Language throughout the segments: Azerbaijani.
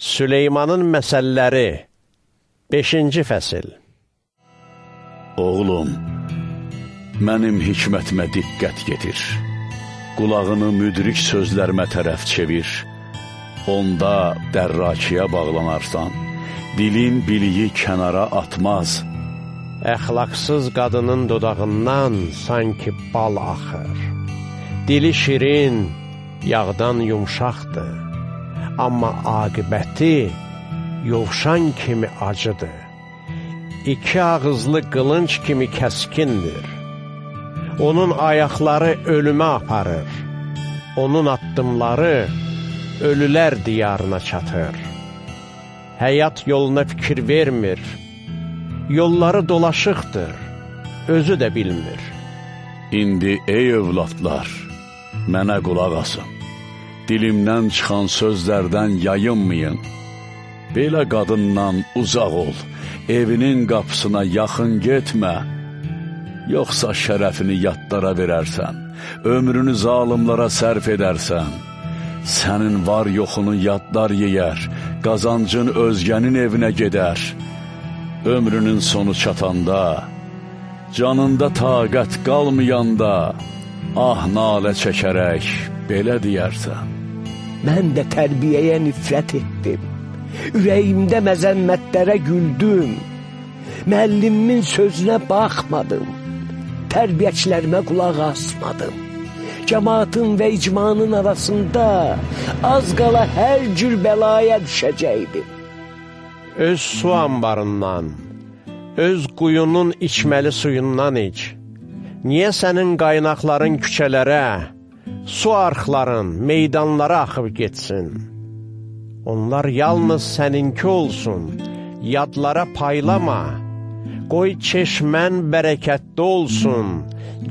Süleymanın məsəlləri 5-ci fəsil Oğlum, mənim hikmətimə diqqət gedir. Qulağını müdrik sözlərimə tərəf çevir. Onda dərrakiyə bağlanarsan, dilin biliyi kənara atmaz. Əxlaqsız qadının dodağından sanki bal axır. Dili şirin, yağdan yumşaqdır amma aqibəti yovşan kimi acıdır. İki ağızlı qılınc kimi kəskindir. Onun ayaqları ölümə aparır. Onun addımları ölülər diyarına çatır. Həyat yoluna fikir vermir. Yolları dolaşıqdır, özü də bilmir. İndi ey övladlar, mənə qulaq asın dilimdən çıxan sözlərdən yayınmayın. Belə qadından uzaq ol, evinin qapısına yaxın getmə, yoxsa şərəfini yadlara verərsən, ömrünü zalimlara sərf edərsən, sənin var yoxunu yadlar yeyər, qazancın özgənin evinə gedər. Ömrünün sonu çatanda, canında taqət qalmayanda, ah nalə çəkərək belə deyərsən. Mən də tərbiyəyə nifrət etdim. Ürəyimdə məzəmmətlərə güldüm. Müəllimimin sözünə baxmadım. Tərbiyəçilərimə qulaq asmadım. Cəmaatın və icmanın arasında az qala hər cür bəlaya düşəcəkdim. Öz su anbarından, öz quyunun içməli suyundan iç. Niyə sənin qaynaqların küçələrə, su arxların, meydanlara axıb getsin. Onlar yalnız səninki olsun, yadlara paylama. Qoy çeşmən bərəkətli olsun,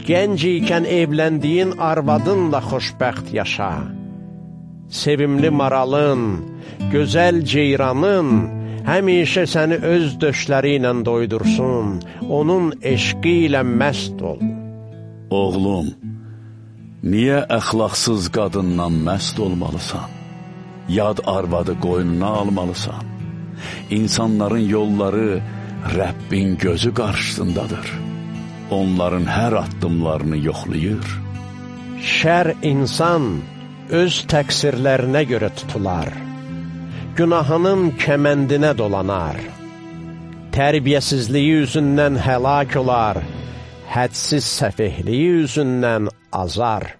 gənc ikən evləndiyin arvadınla xoşbəxt yaşa. Sevimli maralın, gözəl ceyranın, həmişə səni öz döşləri ilə doydursun, onun eşqi ilə məst ol. Oğlum, Niyə əxlaqsız qadından məst olmalısan? Yad arvadı qoynuna almalısan? İnsanların yolları Rəbbin gözü qarşısındadır. Onların hər addımlarını yoxlayır. Şər insan öz təqsirlərinə görə tutular. Günahının kəməndinə dolanar. Tərbiyəsizliyi üzündən həlak olar. Hədsiz səfehliyi üzündən azar.